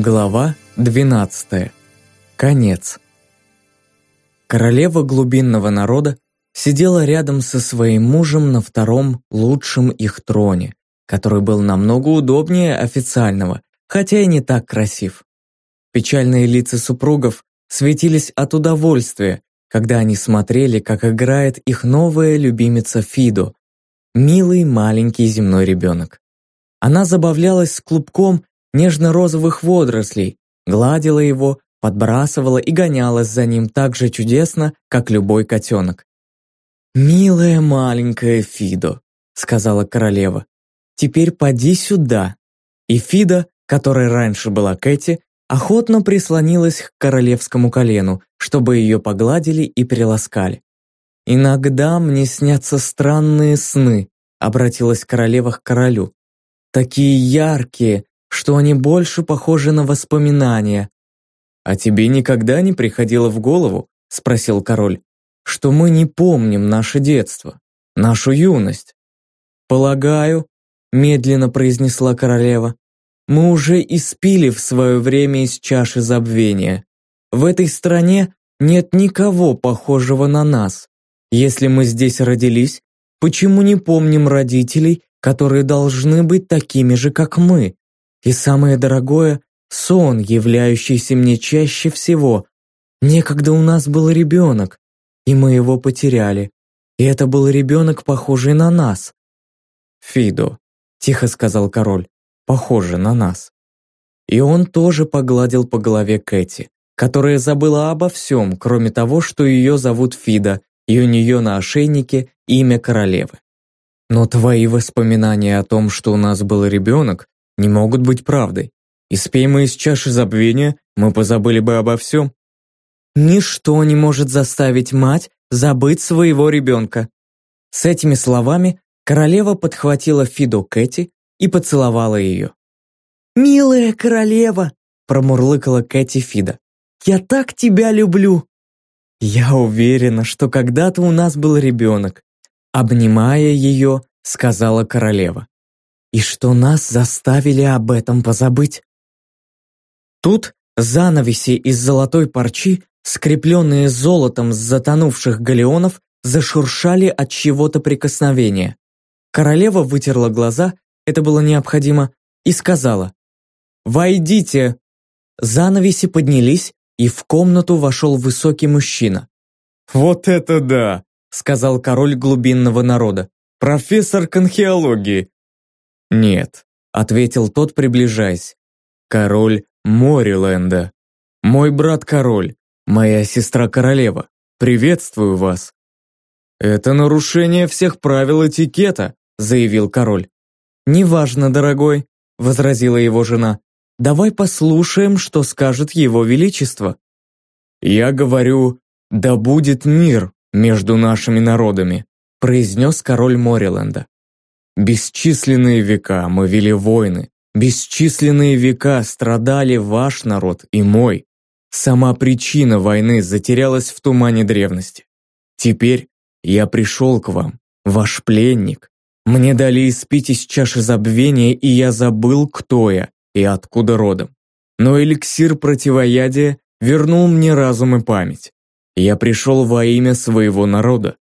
Глава 12. Конец. Королева глубинного народа сидела рядом со своим мужем на втором лучшем их троне, который был намного удобнее официального, хотя и не так красив. Печальные лица супругов светились от удовольствия, когда они смотрели, как играет их новая любимица Фидо, милый маленький земной ребенок. Она забавлялась с клубком нежно-розовых водорослей, гладила его, подбрасывала и гонялась за ним так же чудесно, как любой котенок. «Милая маленькая Фидо», — сказала королева, — «теперь поди сюда». И Фида, которая раньше была Кэти, охотно прислонилась к королевскому колену, чтобы ее погладили и приласкали. «Иногда мне снятся странные сны», — обратилась королева к королю. «Такие яркие, что они больше похожи на воспоминания». «А тебе никогда не приходило в голову?» — спросил король, «что мы не помним наше детство, нашу юность?» «Полагаю», — медленно произнесла королева, «мы уже испили в свое время из чаши забвения. В этой стране нет никого похожего на нас. Если мы здесь родились, почему не помним родителей, которые должны быть такими же, как мы?» И самое дорогое — сон, являющийся мне чаще всего. Некогда у нас был ребенок, и мы его потеряли. И это был ребенок, похожий на нас. «Фидо», — тихо сказал король, — «похоже на нас». И он тоже погладил по голове Кэти, которая забыла обо всем, кроме того, что ее зовут Фида, и у нее на ошейнике имя королевы. Но твои воспоминания о том, что у нас был ребенок, не могут быть правдой. И спей мы из чаши забвения, мы позабыли бы обо всем. Ничто не может заставить мать забыть своего ребенка. С этими словами королева подхватила Фиду Кэти и поцеловала ее. «Милая королева!» – промурлыкала Кэти Фида. «Я так тебя люблю!» «Я уверена, что когда-то у нас был ребенок», – обнимая ее, сказала королева и что нас заставили об этом позабыть. Тут занавеси из золотой парчи, скрепленные золотом с затонувших галеонов, зашуршали от чего-то прикосновения. Королева вытерла глаза, это было необходимо, и сказала «Войдите!». Занавеси поднялись, и в комнату вошел высокий мужчина. «Вот это да!» — сказал король глубинного народа. «Профессор конхеологии, «Нет», — ответил тот, приближаясь. «Король Мориленда. Мой брат король, моя сестра королева. Приветствую вас». «Это нарушение всех правил этикета», — заявил король. «Неважно, дорогой», — возразила его жена. «Давай послушаем, что скажет его величество». «Я говорю, да будет мир между нашими народами», произнес король Мориленда. Бесчисленные века мы вели войны, бесчисленные века страдали ваш народ и мой. Сама причина войны затерялась в тумане древности. Теперь я пришел к вам, ваш пленник. Мне дали испить из чаши забвения, и я забыл, кто я и откуда родом. Но эликсир противоядия вернул мне разум и память. Я пришел во имя своего народа.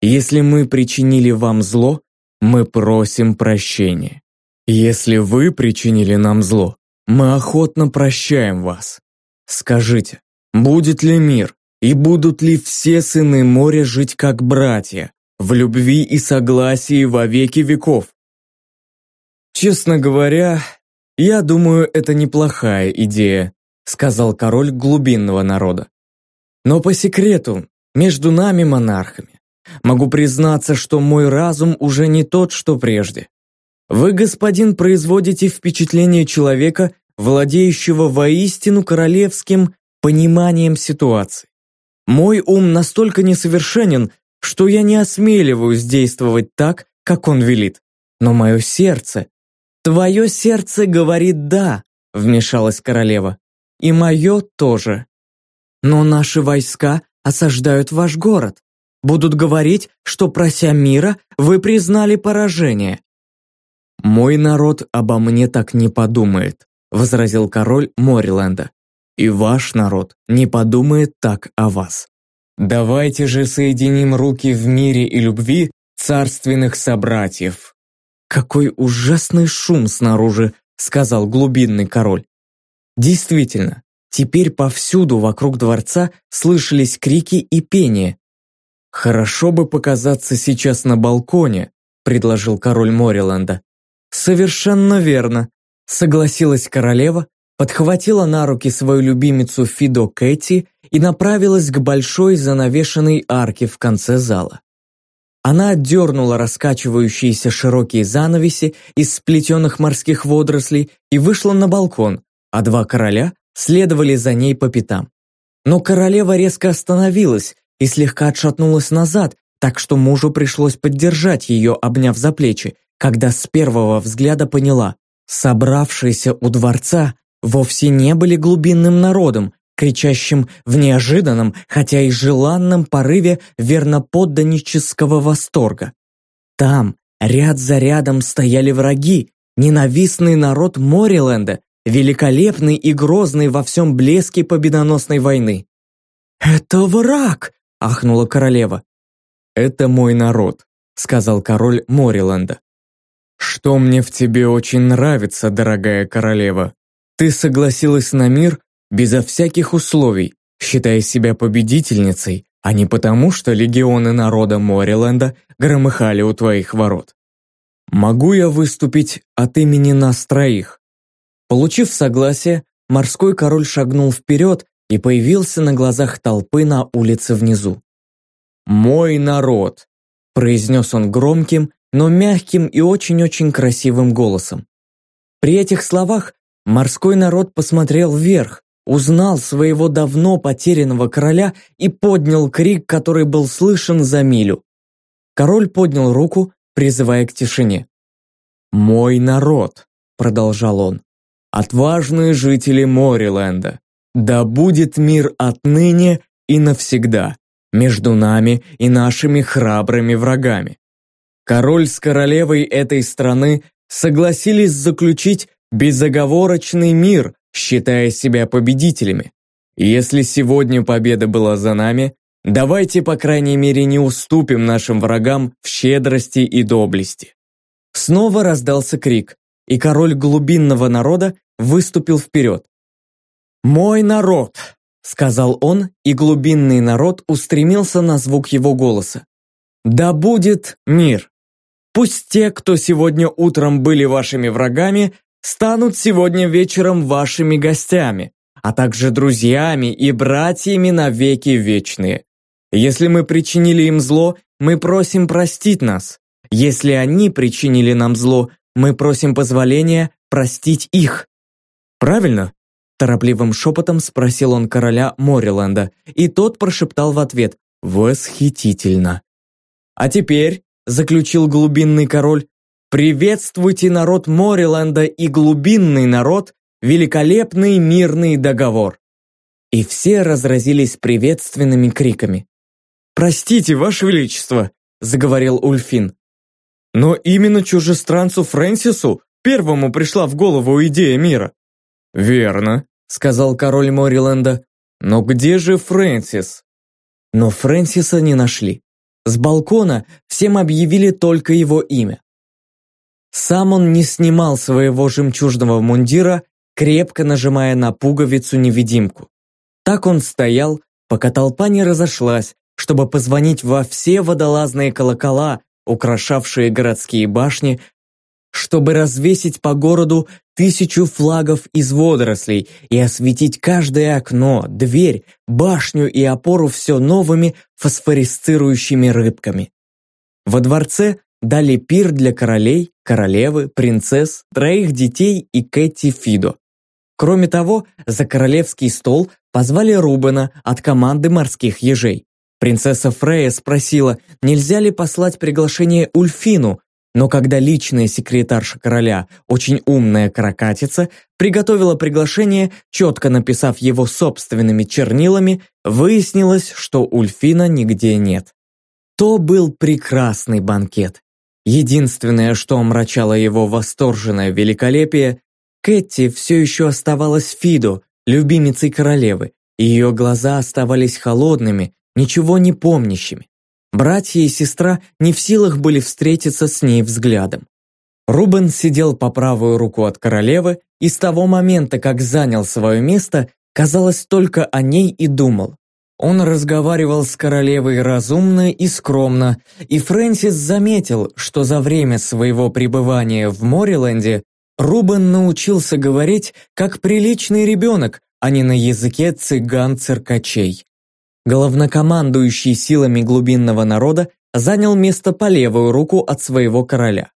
Если мы причинили вам зло, мы просим прощения. Если вы причинили нам зло, мы охотно прощаем вас. Скажите, будет ли мир, и будут ли все сыны моря жить как братья, в любви и согласии во веки веков? Честно говоря, я думаю, это неплохая идея, сказал король глубинного народа. Но по секрету, между нами монархами, Могу признаться, что мой разум уже не тот, что прежде. Вы, господин, производите впечатление человека, владеющего воистину королевским пониманием ситуации. Мой ум настолько несовершенен, что я не осмеливаюсь действовать так, как он велит. Но мое сердце... Твое сердце говорит «да», вмешалась королева. И мое тоже. Но наши войска осаждают ваш город. Будут говорить, что, прося мира, вы признали поражение. Мой народ обо мне так не подумает, возразил король Мориленда. «И ваш народ не подумает так о вас. Давайте же соединим руки в мире и любви царственных собратьев». «Какой ужасный шум снаружи», — сказал глубинный король. Действительно, теперь повсюду вокруг дворца слышались крики и пение. «Хорошо бы показаться сейчас на балконе», — предложил король Мориленда. «Совершенно верно», — согласилась королева, подхватила на руки свою любимицу Фидо Кэти и направилась к большой занавешенной арке в конце зала. Она отдернула раскачивающиеся широкие занавеси из сплетенных морских водорослей и вышла на балкон, а два короля следовали за ней по пятам. Но королева резко остановилась и слегка отшатнулась назад, так что мужу пришлось поддержать ее, обняв за плечи, когда с первого взгляда поняла, собравшиеся у дворца вовсе не были глубинным народом, кричащим в неожиданном, хотя и желанном порыве верноподданнического восторга. Там, ряд за рядом, стояли враги, ненавистный народ Мориленда, великолепный и грозный во всем блеске победоносной войны. «Это враг!» – ахнула королева. «Это мой народ», – сказал король Мориленда. «Что мне в тебе очень нравится, дорогая королева? Ты согласилась на мир безо всяких условий, считая себя победительницей, а не потому, что легионы народа Мориленда громыхали у твоих ворот. Могу я выступить от имени нас троих? Получив согласие, морской король шагнул вперед и появился на глазах толпы на улице внизу. «Мой народ!» – произнес он громким, но мягким и очень-очень красивым голосом. При этих словах морской народ посмотрел вверх, узнал своего давно потерянного короля и поднял крик, который был слышен за милю. Король поднял руку, призывая к тишине. «Мой народ», – продолжал он, отважные жители Мориленда, да будет мир отныне и навсегда между нами и нашими храбрыми врагами. Король с королевой этой страны согласились заключить безоговорочный мир, считая себя победителями. Если сегодня победа была за нами, давайте, по крайней мере, не уступим нашим врагам в щедрости и доблести. Снова раздался крик, и король глубинного народа выступил вперед. «Мой народ!» — сказал он, и глубинный народ устремился на звук его голоса. «Да будет мир! Пусть те, кто сегодня утром были вашими врагами, станут сегодня вечером вашими гостями, а также друзьями и братьями на веки вечные. Если мы причинили им зло, мы просим простить нас. Если они причинили нам зло, мы просим позволения простить их. Правильно? Торопливым шепотом спросил он короля Мориленда, и тот прошептал в ответ «Восхитительно». «А теперь», — заключил глубинный король, «приветствуйте народ Мориленда и глубинный народ, великолепный мирный договор». И все разразились приветственными криками. «Простите, Ваше Величество», — заговорил Ульфин, но именно чужестранцу Фрэнсису первому пришла в голову идея мира. «Верно», — сказал король Мориленда. «Но где же Фрэнсис?» Но Фрэнсиса не нашли. С балкона всем объявили только его имя. Сам он не снимал своего жемчужного мундира, крепко нажимая на пуговицу-невидимку. Так он стоял, пока толпа не разошлась, чтобы позвонить во все водолазные колокола, украшавшие городские башни, чтобы развесить по городу тысячу флагов из водорослей и осветить каждое окно, дверь, башню и опору все новыми фосфорисцирующими рыбками. Во дворце дали пир для королей, королевы, принцесс, троих детей и Кэти Фидо. Кроме того, за королевский стол позвали Рубена от команды морских ежей. Принцесса Фрея спросила, нельзя ли послать приглашение Ульфину, но когда личная секретарша короля, очень умная каракатица, приготовила приглашение, четко написав его собственными чернилами, выяснилось, что Ульфина нигде нет. То был прекрасный банкет. Единственное, что омрачало его восторженное великолепие, Кэти все еще оставалась Фидо, любимицей королевы, и ее глаза оставались холодными, ничего не помнящими. Братья и сестра не в силах были встретиться с ней взглядом. Рубен сидел по правую руку от королевы, и с того момента, как занял свое место, казалось, только о ней и думал. Он разговаривал с королевой разумно и скромно, и Фрэнсис заметил, что за время своего пребывания в Мориленде Рубен научился говорить как приличный ребенок, а не на языке цыган-циркачей. Главнокомандующий силами глубинного народа занял место по левую руку от своего короля.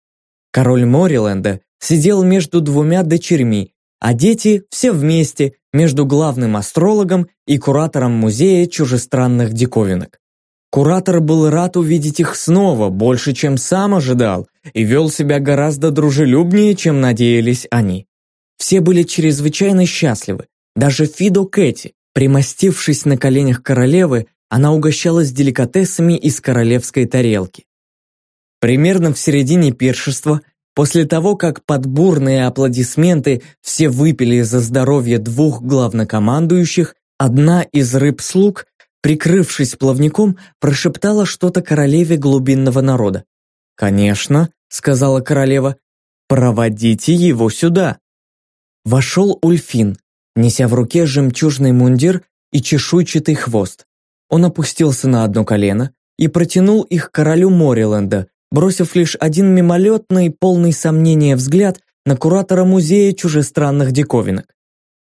Король Мориленда сидел между двумя дочерьми, а дети все вместе между главным астрологом и куратором музея чужестранных диковинок. Куратор был рад увидеть их снова, больше, чем сам ожидал, и вел себя гораздо дружелюбнее, чем надеялись они. Все были чрезвычайно счастливы, даже Фидо Кэти, примостившись на коленях королевы, она угощалась деликатесами из королевской тарелки. Примерно в середине пиршества После того, как под бурные аплодисменты все выпили за здоровье двух главнокомандующих, одна из рыб-слуг, прикрывшись плавником, прошептала что-то королеве глубинного народа. «Конечно», — сказала королева, — «проводите его сюда». Вошел Ульфин, неся в руке жемчужный мундир и чешуйчатый хвост. Он опустился на одно колено и протянул их королю Мориленда, бросив лишь один мимолетный, полный сомнения взгляд на куратора музея чужестранных диковинок.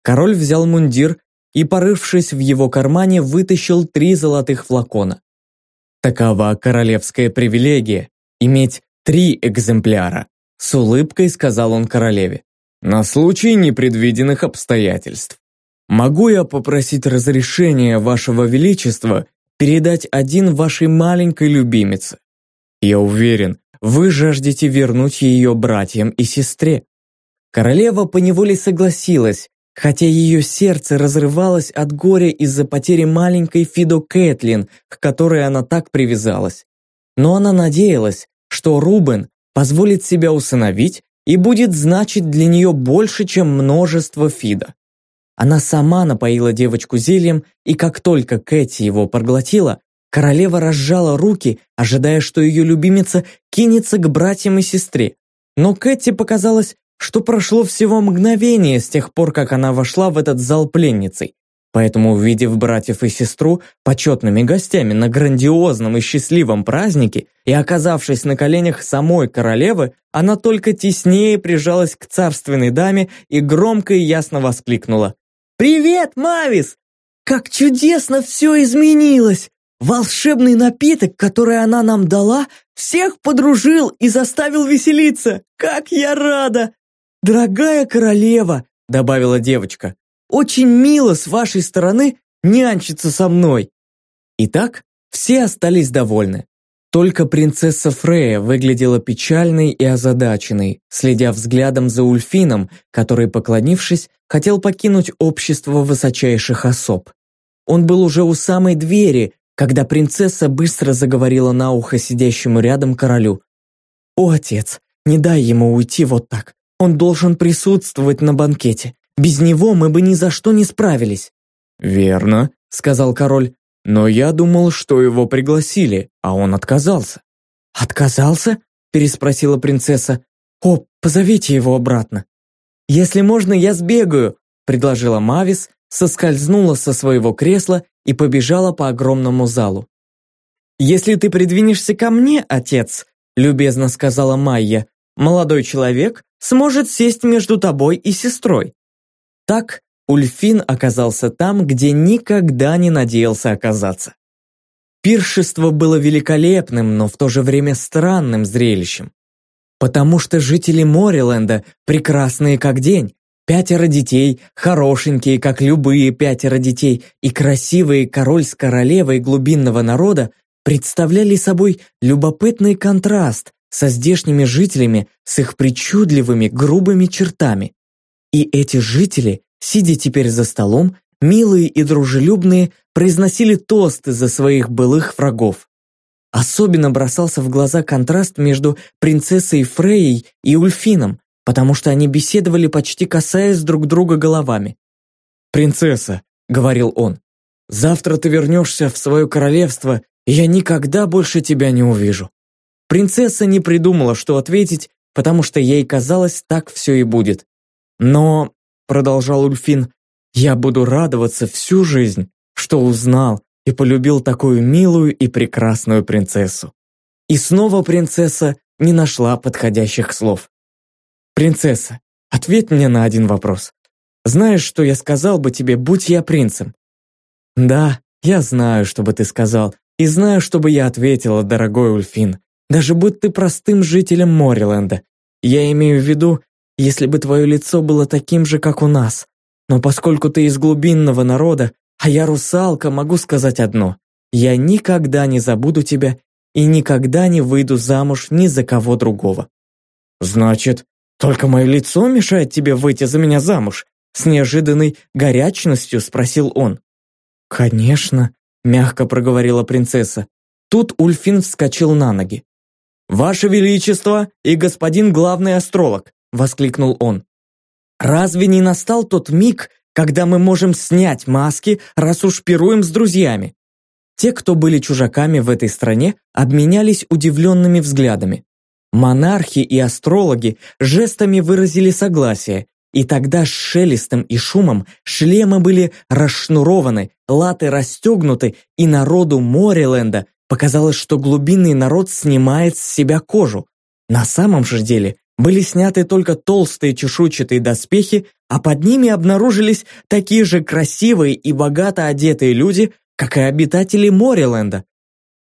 Король взял мундир и, порывшись в его кармане, вытащил три золотых флакона. Такова королевская привилегия – иметь три экземпляра, с улыбкой сказал он королеве. На случай непредвиденных обстоятельств. Могу я попросить разрешения вашего величества передать один вашей маленькой любимице? Я уверен, вы жаждете вернуть ее братьям и сестре». Королева поневоле согласилась, хотя ее сердце разрывалось от горя из-за потери маленькой Фидо Кэтлин, к которой она так привязалась. Но она надеялась, что Рубен позволит себя усыновить и будет значить для нее больше, чем множество Фида. Она сама напоила девочку зельем, и как только Кэти его проглотила, Королева разжала руки, ожидая, что ее любимица кинется к братьям и сестре. Но Кэти показалось, что прошло всего мгновение с тех пор, как она вошла в этот зал пленницей. Поэтому, увидев братьев и сестру почетными гостями на грандиозном и счастливом празднике и оказавшись на коленях самой королевы, она только теснее прижалась к царственной даме и громко и ясно воскликнула. «Привет, Мавис! Как чудесно все изменилось! Волшебный напиток, который она нам дала, всех подружил и заставил веселиться. Как я рада! Дорогая королева, добавила девочка, очень мило с вашей стороны нянчиться со мной. Итак, все остались довольны. Только принцесса Фрея выглядела печальной и озадаченной, следя взглядом за Ульфином, который, поклонившись, хотел покинуть общество высочайших особ. Он был уже у самой двери, когда принцесса быстро заговорила на ухо сидящему рядом королю. «О, отец, не дай ему уйти вот так. Он должен присутствовать на банкете. Без него мы бы ни за что не справились». «Верно», — сказал король. «Но я думал, что его пригласили, а он отказался». «Отказался?» — переспросила принцесса. «О, позовите его обратно». «Если можно, я сбегаю», — предложила Мавис, соскользнула со своего кресла и побежала по огромному залу. «Если ты придвинешься ко мне, отец», – любезно сказала Майя, «молодой человек сможет сесть между тобой и сестрой». Так Ульфин оказался там, где никогда не надеялся оказаться. Пиршество было великолепным, но в то же время странным зрелищем. Потому что жители Мориленда прекрасные как день, Пятеро детей, хорошенькие, как любые пятеро детей, и красивые король с королевой глубинного народа представляли собой любопытный контраст со здешними жителями с их причудливыми грубыми чертами. И эти жители, сидя теперь за столом, милые и дружелюбные, произносили тосты за своих былых врагов. Особенно бросался в глаза контраст между принцессой Фрейей и Ульфином, потому что они беседовали почти касаясь друг друга головами. «Принцесса», — говорил он, — «завтра ты вернешься в свое королевство, и я никогда больше тебя не увижу». Принцесса не придумала, что ответить, потому что ей казалось, так все и будет. «Но», — продолжал Ульфин, — «я буду радоваться всю жизнь, что узнал и полюбил такую милую и прекрасную принцессу». И снова принцесса не нашла подходящих слов. «Принцесса, ответь мне на один вопрос. Знаешь, что я сказал бы тебе, будь я принцем?» «Да, я знаю, что бы ты сказал, и знаю, что бы я ответила, дорогой Ульфин, даже будь ты простым жителем Мориленда. Я имею в виду, если бы твое лицо было таким же, как у нас. Но поскольку ты из глубинного народа, а я русалка, могу сказать одно. Я никогда не забуду тебя и никогда не выйду замуж ни за кого другого». «Значит, только мое лицо мешает тебе выйти за меня замуж?» С неожиданной горячностью спросил он. «Конечно», — мягко проговорила принцесса. Тут Ульфин вскочил на ноги. «Ваше Величество и господин главный астролог!» — воскликнул он. «Разве не настал тот миг, когда мы можем снять маски, раз уж пируем с друзьями?» Те, кто были чужаками в этой стране, обменялись удивленными взглядами. Монархи и астрологи жестами выразили согласие, и тогда с шелестом и шумом шлемы были расшнурованы, латы расстегнуты, и народу Мориленда показалось, что глубинный народ снимает с себя кожу. На самом же деле были сняты только толстые чешуйчатые доспехи, а под ними обнаружились такие же красивые и богато одетые люди, как и обитатели Мориленда.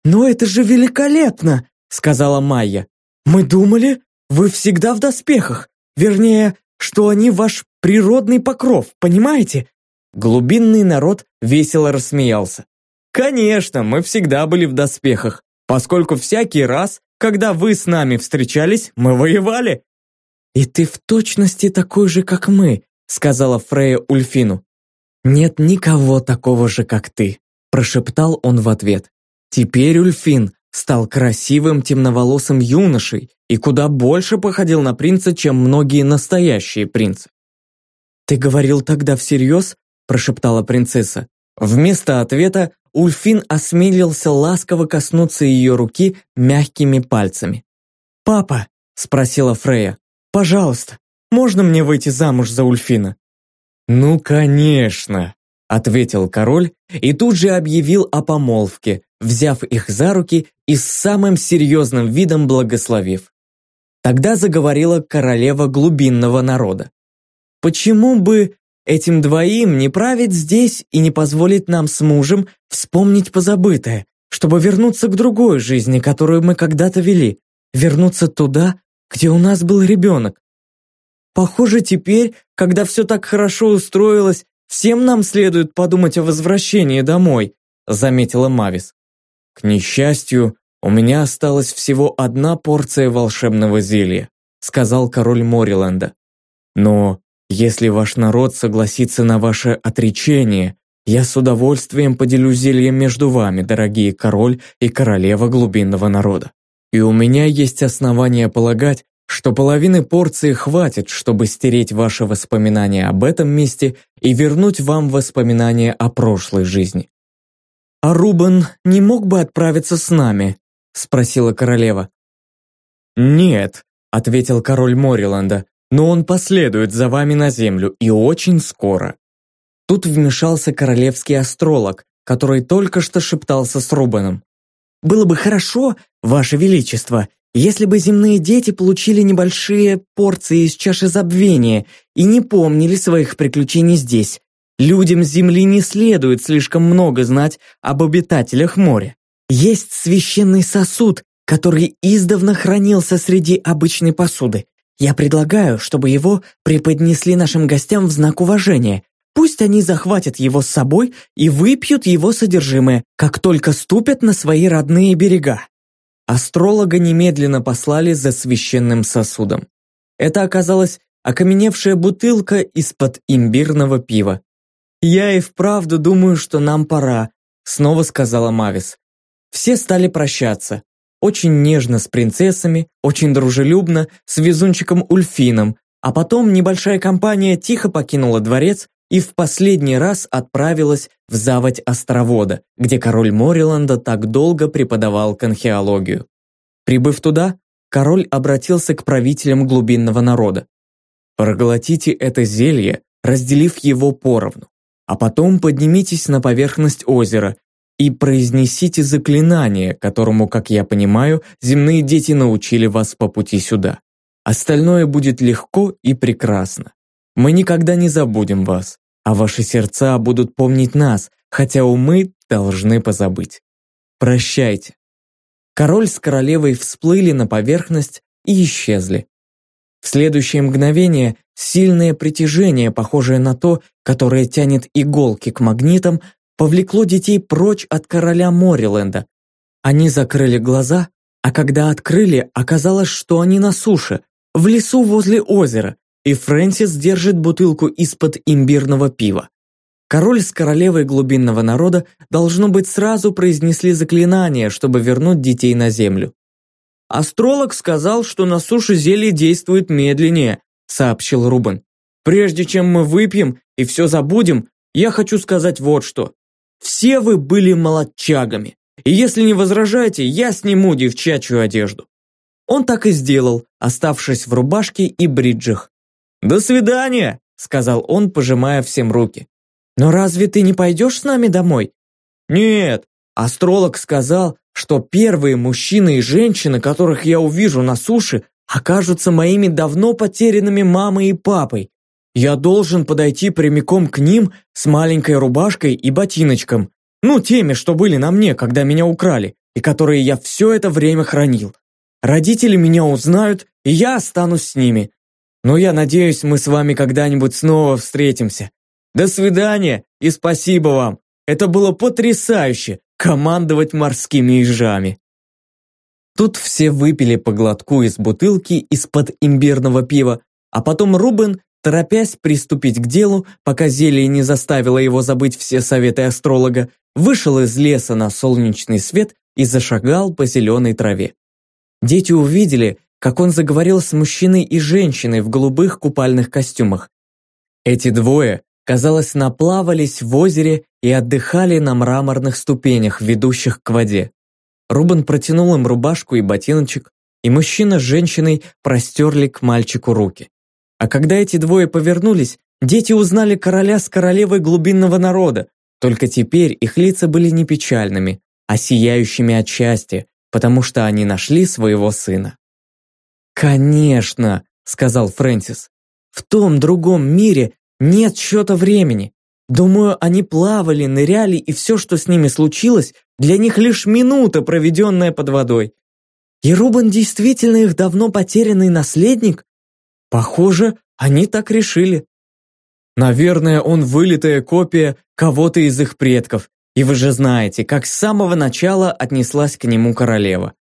«Но это же великолепно!» — сказала Майя. «Мы думали, вы всегда в доспехах. Вернее, что они ваш природный покров, понимаете?» Глубинный народ весело рассмеялся. «Конечно, мы всегда были в доспехах, поскольку всякий раз, когда вы с нами встречались, мы воевали». «И ты в точности такой же, как мы», сказала Фрея Ульфину. «Нет никого такого же, как ты», прошептал он в ответ. Теперь Ульфин стал красивым темноволосым юношей и куда больше походил на принца, чем многие настоящие принцы. «Ты говорил тогда всерьез?» – прошептала принцесса. Вместо ответа Ульфин осмелился ласково коснуться ее руки мягкими пальцами. «Папа», – спросила Фрея, – «пожалуйста, можно мне выйти замуж за Ульфина?» «Ну, конечно», – ответил король и тут же объявил о помолвке, взяв их за руки и с самым серьезным видом благословив. Тогда заговорила королева глубинного народа. «Почему бы этим двоим не править здесь и не позволить нам с мужем вспомнить позабытое, чтобы вернуться к другой жизни, которую мы когда-то вели, вернуться туда, где у нас был ребенок? Похоже, теперь, когда все так хорошо устроилось, всем нам следует подумать о возвращении домой», заметила Мавис. К несчастью, у меня осталась всего одна порция волшебного зелья, сказал король Мориленда. Но если ваш народ согласится на ваше отречение, я с удовольствием поделю зелье между вами, дорогие король и королева глубинного народа. И у меня есть основания полагать, что половины порции хватит, чтобы стереть ваши воспоминания об этом месте и вернуть вам воспоминания о прошлой жизни. «А Рубен не мог бы отправиться с нами?» – спросила королева. «Нет», – ответил король Мориланда, «но он последует за вами на землю и очень скоро». Тут вмешался королевский астролог, который только что шептался с Рубеном. «Было бы хорошо, ваше величество, если бы земные дети получили небольшие порции из чаши забвения и не помнили своих приключений здесь, Людям Земли не следует слишком много знать об обитателях моря. Есть священный сосуд, который издавна хранился среди обычной посуды. Я предлагаю, чтобы его преподнесли нашим гостям в знак уважения. Пусть они захватят его с собой и выпьют его содержимое, как только ступят на свои родные берега. Астролога немедленно послали за священным сосудом. Это оказалась окаменевшая бутылка из-под имбирного пива. «Я и вправду думаю, что нам пора», — снова сказала Мавис. Все стали прощаться. Очень нежно с принцессами, очень дружелюбно с везунчиком Ульфином, а потом небольшая компания тихо покинула дворец и в последний раз отправилась в заводь островода, где король Мориланда так долго преподавал конхеологию. Прибыв туда, король обратился к правителям глубинного народа. «Проглотите это зелье, разделив его поровну, а потом поднимитесь на поверхность озера и произнесите заклинание, которому, как я понимаю, земные дети научили вас по пути сюда. Остальное будет легко и прекрасно. Мы никогда не забудем вас, а ваши сердца будут помнить нас, хотя умы должны позабыть. Прощайте. Король с королевой всплыли на поверхность и исчезли. В следующее мгновение сильное притяжение, похожее на то, которое тянет иголки к магнитам, повлекло детей прочь от короля Мориленда. Они закрыли глаза, а когда открыли, оказалось, что они на суше, в лесу возле озера, и Фрэнсис держит бутылку из-под имбирного пива. Король с королевой глубинного народа, должно быть, сразу произнесли заклинание, чтобы вернуть детей на землю. «Астролог сказал, что на суше зелье действует медленнее», сообщил Рубен. «Прежде чем мы выпьем и все забудем, я хочу сказать вот что. Все вы были молодчагами, и если не возражаете, я сниму девчачью одежду». Он так и сделал, оставшись в рубашке и бриджах. «До свидания!» – сказал он, пожимая всем руки. «Но разве ты не пойдешь с нами домой?» «Нет!» Астролог сказал, что первые мужчины и женщины, которых я увижу на суше, окажутся моими давно потерянными мамой и папой. Я должен подойти прямиком к ним с маленькой рубашкой и ботиночком. Ну, теми, что были на мне, когда меня украли, и которые я все это время хранил. Родители меня узнают, и я останусь с ними. Но я надеюсь, мы с вами когда-нибудь снова встретимся. До свидания и спасибо вам. Это было потрясающе командовать морскими ежами. Тут все выпили по глотку из бутылки из-под имбирного пива, а потом Рубен, торопясь приступить к делу, пока зелье не заставило его забыть все советы астролога, вышел из леса на солнечный свет и зашагал по зеленой траве. Дети увидели, как он заговорил с мужчиной и женщиной в голубых купальных костюмах. Эти двое, казалось, наплавались в озере и отдыхали на мраморных ступенях, ведущих к воде. Рубен протянул им рубашку и ботиночек, и мужчина с женщиной простерли к мальчику руки. А когда эти двое повернулись, дети узнали короля с королевой глубинного народа, только теперь их лица были не печальными, а сияющими от счастья, потому что они нашли своего сына. «Конечно», — сказал Фрэнсис. «В том другом мире нет счета времени. Думаю, они плавали, ныряли, и все, что с ними случилось, для них лишь минута, проведенная под водой. И Рубан действительно их давно потерянный наследник? Похоже, они так решили. Наверное, он вылитая копия кого-то из их предков, и вы же знаете, как с самого начала отнеслась к нему королева.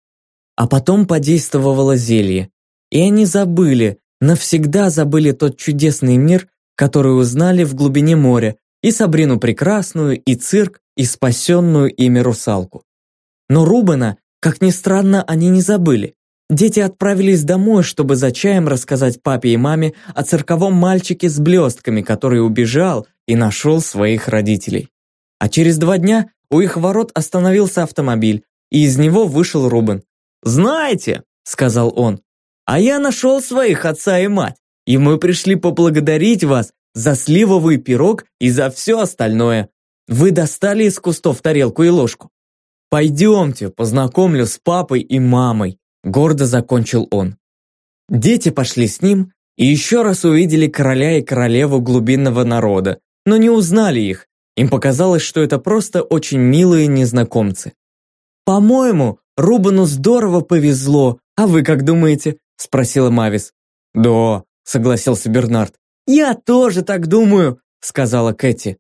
А потом подействовало зелье. И они забыли, навсегда забыли тот чудесный мир, который узнали в глубине моря, и Сабрину Прекрасную, и цирк, и спасенную ими русалку. Но Рубена, как ни странно, они не забыли. Дети отправились домой, чтобы за чаем рассказать папе и маме о цирковом мальчике с блестками, который убежал и нашел своих родителей. А через два дня у их ворот остановился автомобиль, и из него вышел Рубен. «Знаете», — сказал он, а я нашел своих отца и мать, и мы пришли поблагодарить вас за сливовый пирог и за все остальное. Вы достали из кустов тарелку и ложку. Пойдемте, познакомлю с папой и мамой, гордо закончил он. Дети пошли с ним и еще раз увидели короля и королеву глубинного народа, но не узнали их. Им показалось, что это просто очень милые незнакомцы. «По-моему, Рубану здорово повезло, а вы как думаете?» – спросила Мавис. «Да», – согласился Бернард. «Я тоже так думаю», – сказала Кэти.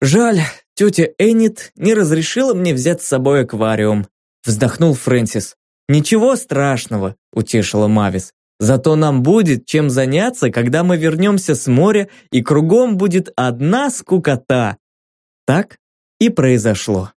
«Жаль, тетя Эннет не разрешила мне взять с собой аквариум», – вздохнул Фрэнсис. «Ничего страшного», – утешила Мавис. «Зато нам будет чем заняться, когда мы вернемся с моря, и кругом будет одна скукота». Так и произошло.